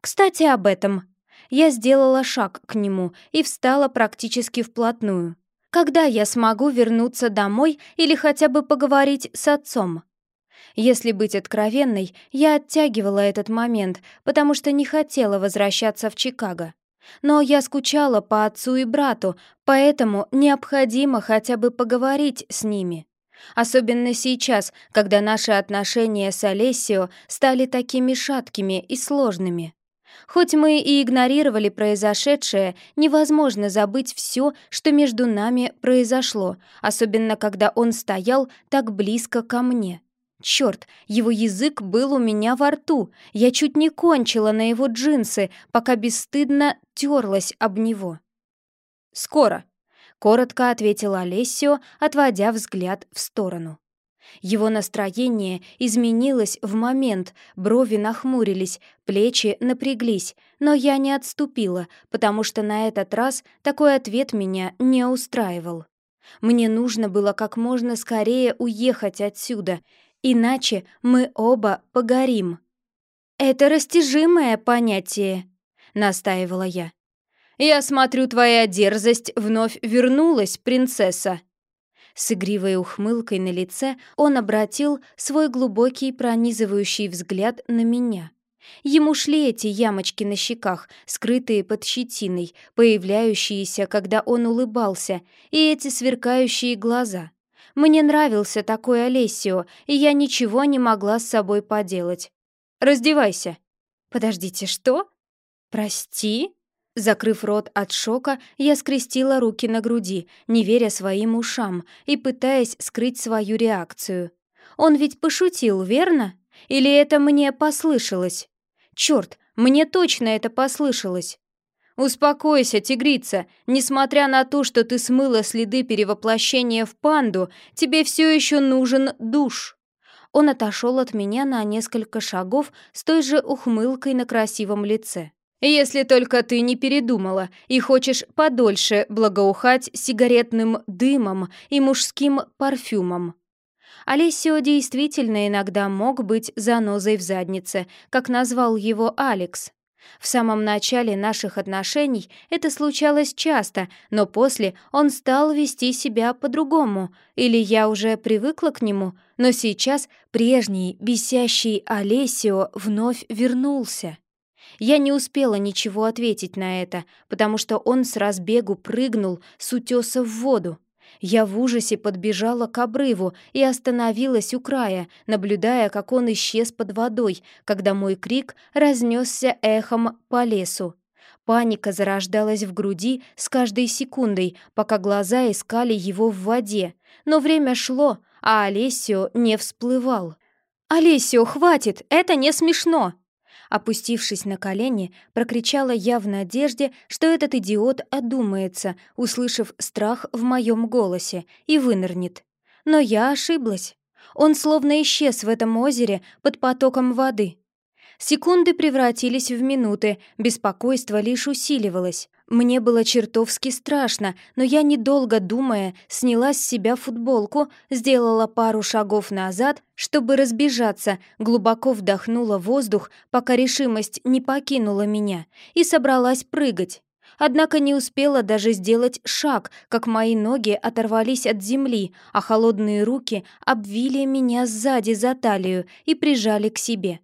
«Кстати, об этом». Я сделала шаг к нему и встала практически вплотную. Когда я смогу вернуться домой или хотя бы поговорить с отцом? Если быть откровенной, я оттягивала этот момент, потому что не хотела возвращаться в Чикаго. Но я скучала по отцу и брату, поэтому необходимо хотя бы поговорить с ними. Особенно сейчас, когда наши отношения с Олесио стали такими шаткими и сложными. Хоть мы и игнорировали произошедшее, невозможно забыть все, что между нами произошло, особенно когда он стоял так близко ко мне. Черт, его язык был у меня во рту. Я чуть не кончила на его джинсы, пока бесстыдно терлась об него. «Скоро», — коротко ответила Олесио, отводя взгляд в сторону. Его настроение изменилось в момент, брови нахмурились, плечи напряглись, но я не отступила, потому что на этот раз такой ответ меня не устраивал. Мне нужно было как можно скорее уехать отсюда, иначе мы оба погорим. «Это растяжимое понятие», — настаивала я. «Я смотрю, твоя дерзость вновь вернулась, принцесса», с игривой ухмылкой на лице он обратил свой глубокий пронизывающий взгляд на меня. Ему шли эти ямочки на щеках, скрытые под щетиной, появляющиеся, когда он улыбался, и эти сверкающие глаза. Мне нравился такой Олесио, и я ничего не могла с собой поделать. «Раздевайся». «Подождите, что?» «Прости?» Закрыв рот от шока, я скрестила руки на груди, не веря своим ушам и пытаясь скрыть свою реакцию. Он ведь пошутил, верно? Или это мне послышалось? Черт, мне точно это послышалось. «Успокойся, тигрица. Несмотря на то, что ты смыла следы перевоплощения в панду, тебе все еще нужен душ». Он отошел от меня на несколько шагов с той же ухмылкой на красивом лице. Если только ты не передумала и хочешь подольше благоухать сигаретным дымом и мужским парфюмом. Олесио действительно иногда мог быть занозой в заднице, как назвал его Алекс. В самом начале наших отношений это случалось часто, но после он стал вести себя по-другому, или я уже привыкла к нему, но сейчас прежний бесящий Олесио вновь вернулся. Я не успела ничего ответить на это, потому что он с разбегу прыгнул с утеса в воду. Я в ужасе подбежала к обрыву и остановилась у края, наблюдая, как он исчез под водой, когда мой крик разнесся эхом по лесу. Паника зарождалась в груди с каждой секундой, пока глаза искали его в воде. Но время шло, а Олесио не всплывал. «Олесио, хватит! Это не смешно!» Опустившись на колени, прокричала я в надежде, что этот идиот одумается, услышав страх в моем голосе, и вынырнет. Но я ошиблась. Он словно исчез в этом озере под потоком воды. Секунды превратились в минуты, беспокойство лишь усиливалось. Мне было чертовски страшно, но я, недолго думая, сняла с себя футболку, сделала пару шагов назад, чтобы разбежаться, глубоко вдохнула воздух, пока решимость не покинула меня, и собралась прыгать. Однако не успела даже сделать шаг, как мои ноги оторвались от земли, а холодные руки обвили меня сзади за талию и прижали к себе.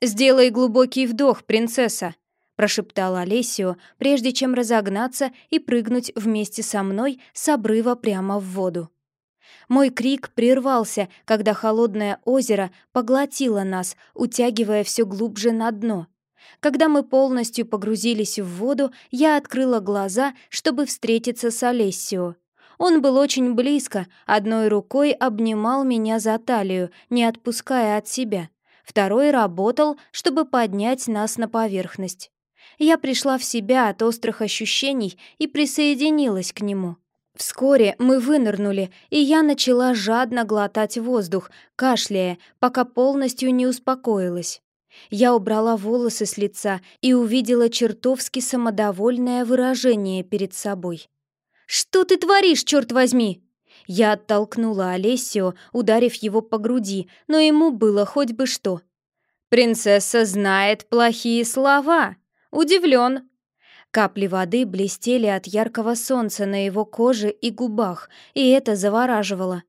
«Сделай глубокий вдох, принцесса», — прошептала Олесио, прежде чем разогнаться и прыгнуть вместе со мной с обрыва прямо в воду. Мой крик прервался, когда холодное озеро поглотило нас, утягивая все глубже на дно. Когда мы полностью погрузились в воду, я открыла глаза, чтобы встретиться с Олесио. Он был очень близко, одной рукой обнимал меня за талию, не отпуская от себя второй работал, чтобы поднять нас на поверхность. Я пришла в себя от острых ощущений и присоединилась к нему. Вскоре мы вынырнули, и я начала жадно глотать воздух, кашляя, пока полностью не успокоилась. Я убрала волосы с лица и увидела чертовски самодовольное выражение перед собой. «Что ты творишь, черт возьми?» Я оттолкнула Олесио, ударив его по груди, но ему было хоть бы что. «Принцесса знает плохие слова!» Удивлен. Капли воды блестели от яркого солнца на его коже и губах, и это завораживало.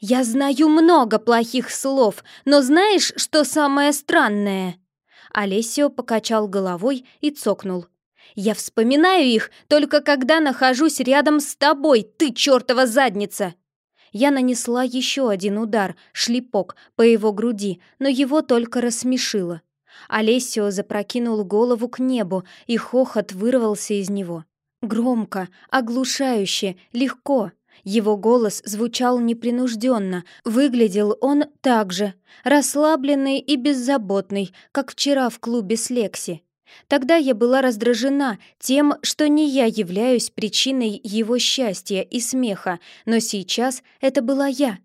«Я знаю много плохих слов, но знаешь, что самое странное?» Олесио покачал головой и цокнул. Я вспоминаю их только когда нахожусь рядом с тобой, ты чертова задница!» Я нанесла еще один удар, шлепок, по его груди, но его только рассмешило. Олесио запрокинул голову к небу, и хохот вырвался из него. Громко, оглушающе, легко. Его голос звучал непринужденно, выглядел он так же, расслабленный и беззаботный, как вчера в клубе с Лекси. Тогда я была раздражена тем, что не я являюсь причиной его счастья и смеха, но сейчас это была я.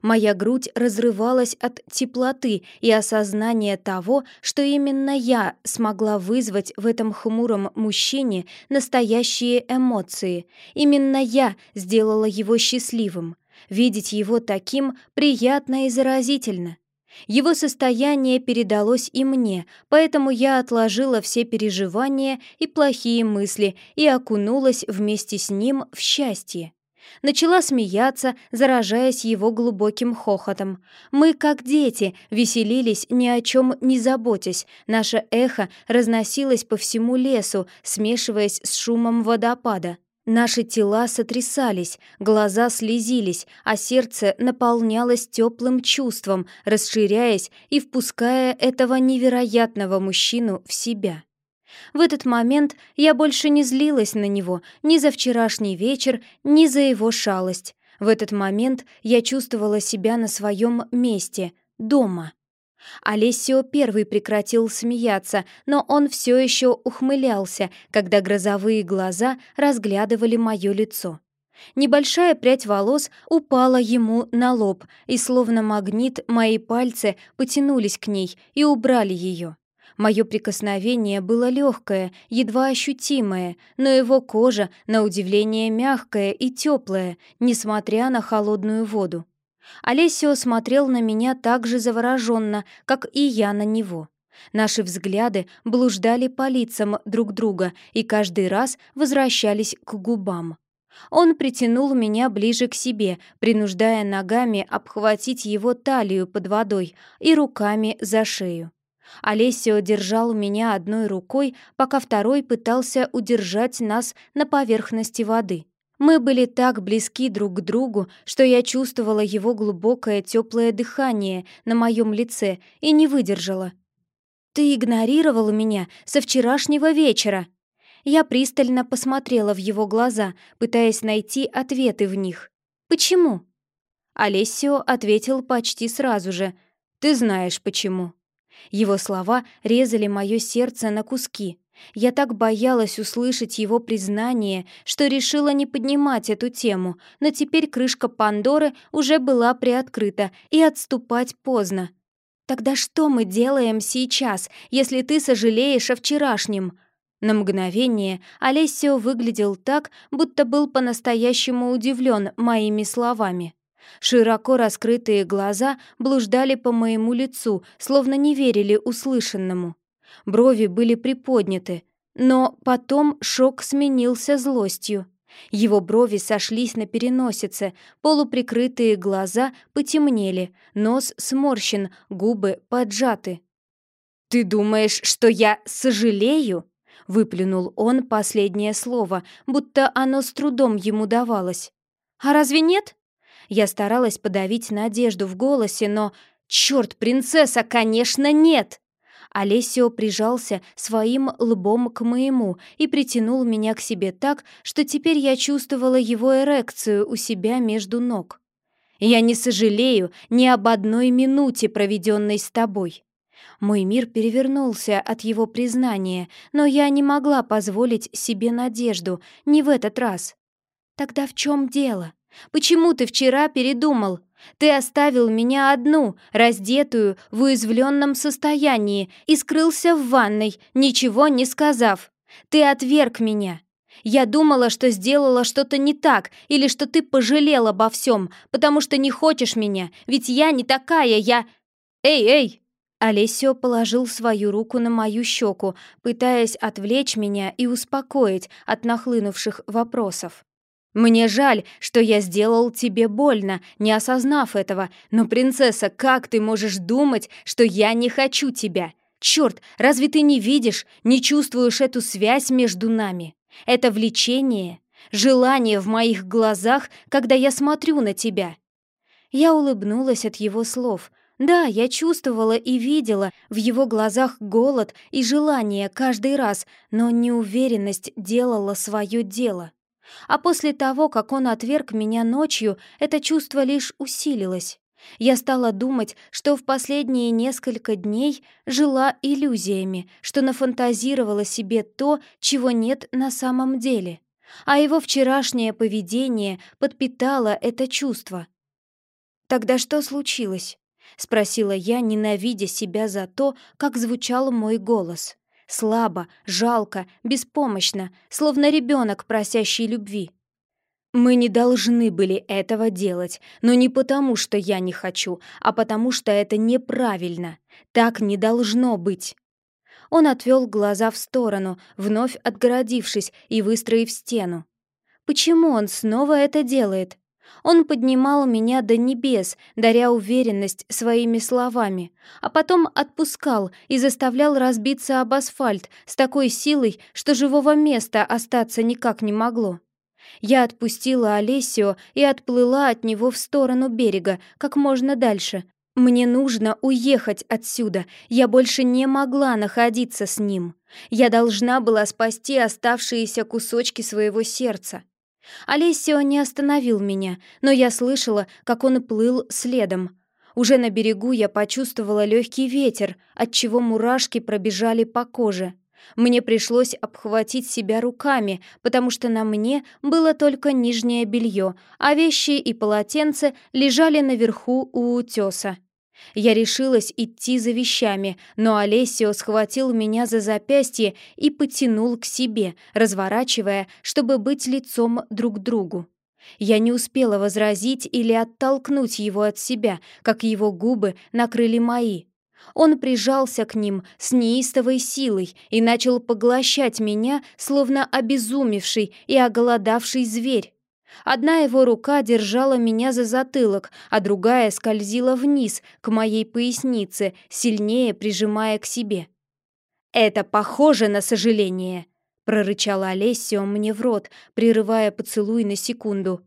Моя грудь разрывалась от теплоты и осознания того, что именно я смогла вызвать в этом хмуром мужчине настоящие эмоции. Именно я сделала его счастливым. Видеть его таким приятно и заразительно. Его состояние передалось и мне, поэтому я отложила все переживания и плохие мысли и окунулась вместе с ним в счастье. Начала смеяться, заражаясь его глубоким хохотом. Мы, как дети, веселились, ни о чем не заботясь. Наше эхо разносилось по всему лесу, смешиваясь с шумом водопада. Наши тела сотрясались, глаза слезились, а сердце наполнялось теплым чувством, расширяясь и впуская этого невероятного мужчину в себя. В этот момент я больше не злилась на него ни за вчерашний вечер, ни за его шалость. В этот момент я чувствовала себя на своем месте, дома. Олесио первый прекратил смеяться, но он все еще ухмылялся, когда грозовые глаза разглядывали мое лицо. Небольшая прядь волос упала ему на лоб, и словно магнит мои пальцы потянулись к ней и убрали ее. Мое прикосновение было легкое, едва ощутимое, но его кожа, на удивление, мягкая и теплая, несмотря на холодную воду. Олесио смотрел на меня так же завороженно, как и я на него. Наши взгляды блуждали по лицам друг друга и каждый раз возвращались к губам. Он притянул меня ближе к себе, принуждая ногами обхватить его талию под водой и руками за шею. Олесио держал меня одной рукой, пока второй пытался удержать нас на поверхности воды. Мы были так близки друг к другу, что я чувствовала его глубокое теплое дыхание на моем лице и не выдержала. «Ты игнорировал меня со вчерашнего вечера!» Я пристально посмотрела в его глаза, пытаясь найти ответы в них. «Почему?» Олесио ответил почти сразу же. «Ты знаешь, почему». Его слова резали мое сердце на куски. Я так боялась услышать его признание, что решила не поднимать эту тему, но теперь крышка Пандоры уже была приоткрыта, и отступать поздно. «Тогда что мы делаем сейчас, если ты сожалеешь о вчерашнем?» На мгновение Олесио выглядел так, будто был по-настоящему удивлен моими словами. Широко раскрытые глаза блуждали по моему лицу, словно не верили услышанному. Брови были приподняты, но потом шок сменился злостью. Его брови сошлись на переносице, полуприкрытые глаза потемнели, нос сморщен, губы поджаты. «Ты думаешь, что я сожалею?» — выплюнул он последнее слово, будто оно с трудом ему давалось. «А разве нет?» Я старалась подавить надежду в голосе, но... «Черт, принцесса, конечно, нет!» Олесио прижался своим лбом к моему и притянул меня к себе так, что теперь я чувствовала его эрекцию у себя между ног. «Я не сожалею ни об одной минуте, проведенной с тобой». Мой мир перевернулся от его признания, но я не могла позволить себе надежду, не в этот раз. «Тогда в чем дело? Почему ты вчера передумал?» Ты оставил меня одну, раздетую, в уязвленном состоянии, и скрылся в ванной, ничего не сказав. Ты отверг меня. Я думала, что сделала что-то не так, или что ты пожалел обо всем, потому что не хочешь меня, ведь я не такая, я... Эй, эй!» Олесио положил свою руку на мою щеку, пытаясь отвлечь меня и успокоить от нахлынувших вопросов. Мне жаль, что я сделал тебе больно, не осознав этого, но, принцесса, как ты можешь думать, что я не хочу тебя? Черт, разве ты не видишь, не чувствуешь эту связь между нами? Это влечение, желание в моих глазах, когда я смотрю на тебя». Я улыбнулась от его слов. Да, я чувствовала и видела в его глазах голод и желание каждый раз, но неуверенность делала свое дело. А после того, как он отверг меня ночью, это чувство лишь усилилось. Я стала думать, что в последние несколько дней жила иллюзиями, что нафантазировала себе то, чего нет на самом деле. А его вчерашнее поведение подпитало это чувство. «Тогда что случилось?» — спросила я, ненавидя себя за то, как звучал мой голос. Слабо, жалко, беспомощно, словно ребенок, просящий любви. Мы не должны были этого делать, но не потому, что я не хочу, а потому, что это неправильно. Так не должно быть. Он отвел глаза в сторону, вновь отгородившись и выстроив стену. Почему он снова это делает? Он поднимал меня до небес, даря уверенность своими словами, а потом отпускал и заставлял разбиться об асфальт с такой силой, что живого места остаться никак не могло. Я отпустила Олесио и отплыла от него в сторону берега, как можно дальше. Мне нужно уехать отсюда, я больше не могла находиться с ним. Я должна была спасти оставшиеся кусочки своего сердца. Олесио не остановил меня, но я слышала, как он плыл следом. Уже на берегу я почувствовала легкий ветер, отчего мурашки пробежали по коже. Мне пришлось обхватить себя руками, потому что на мне было только нижнее белье, а вещи и полотенце лежали наверху у утеса. Я решилась идти за вещами, но Олесио схватил меня за запястье и потянул к себе, разворачивая, чтобы быть лицом друг к другу. Я не успела возразить или оттолкнуть его от себя, как его губы накрыли мои. Он прижался к ним с неистовой силой и начал поглощать меня, словно обезумевший и оголодавший зверь. Одна его рука держала меня за затылок, а другая скользила вниз, к моей пояснице, сильнее прижимая к себе. «Это похоже на сожаление», — прорычала Олесио мне в рот, прерывая поцелуй на секунду.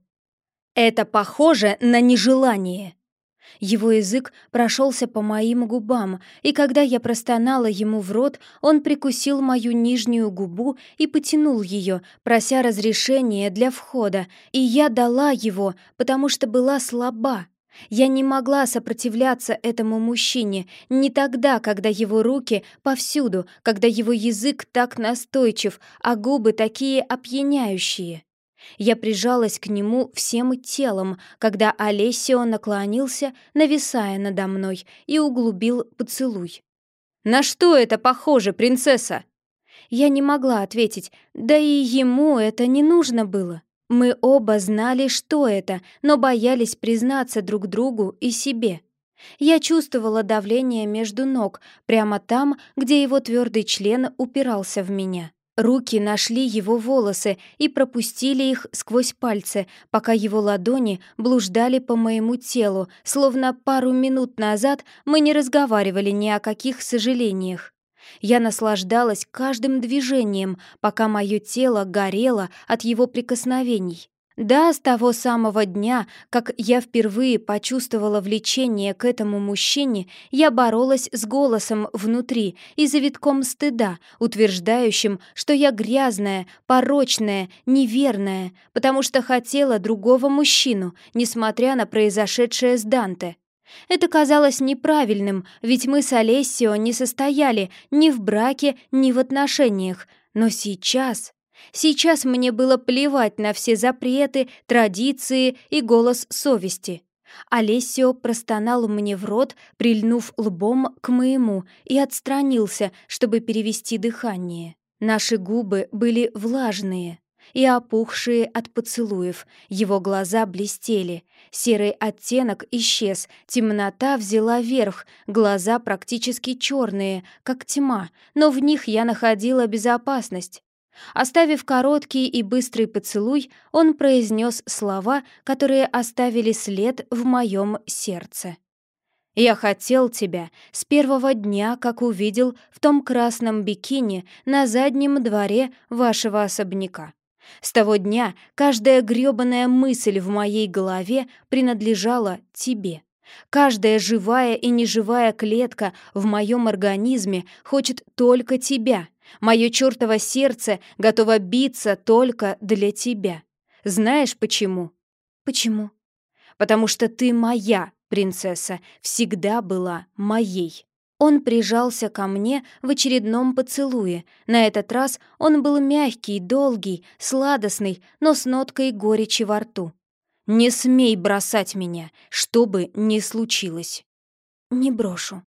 «Это похоже на нежелание». Его язык прошелся по моим губам, и когда я простонала ему в рот, он прикусил мою нижнюю губу и потянул ее, прося разрешения для входа, и я дала его, потому что была слаба. Я не могла сопротивляться этому мужчине не тогда, когда его руки повсюду, когда его язык так настойчив, а губы такие опьяняющие. Я прижалась к нему всем телом, когда Олесио наклонился, нависая надо мной, и углубил поцелуй. «На что это похоже, принцесса?» Я не могла ответить, да и ему это не нужно было. Мы оба знали, что это, но боялись признаться друг другу и себе. Я чувствовала давление между ног, прямо там, где его твердый член упирался в меня. Руки нашли его волосы и пропустили их сквозь пальцы, пока его ладони блуждали по моему телу, словно пару минут назад мы не разговаривали ни о каких сожалениях. Я наслаждалась каждым движением, пока мое тело горело от его прикосновений. Да, с того самого дня, как я впервые почувствовала влечение к этому мужчине, я боролась с голосом внутри и завитком стыда, утверждающим, что я грязная, порочная, неверная, потому что хотела другого мужчину, несмотря на произошедшее с Данте. Это казалось неправильным, ведь мы с Олесио не состояли ни в браке, ни в отношениях. Но сейчас... Сейчас мне было плевать на все запреты, традиции и голос совести. Олесио простонал мне в рот, прильнув лбом к моему, и отстранился, чтобы перевести дыхание. Наши губы были влажные и опухшие от поцелуев, его глаза блестели, серый оттенок исчез, темнота взяла верх, глаза практически черные, как тьма, но в них я находила безопасность. Оставив короткий и быстрый поцелуй, он произнес слова, которые оставили след в моем сердце. «Я хотел тебя с первого дня, как увидел в том красном бикини на заднем дворе вашего особняка. С того дня каждая грёбаная мысль в моей голове принадлежала тебе. Каждая живая и неживая клетка в моем организме хочет только тебя. Мое чертово сердце готово биться только для тебя. Знаешь почему? Почему? Потому что ты моя, принцесса, всегда была моей. Он прижался ко мне в очередном поцелуе. На этот раз он был мягкий, долгий, сладостный, но с ноткой горечи во рту. «Не смей бросать меня, что бы ни случилось». «Не брошу»,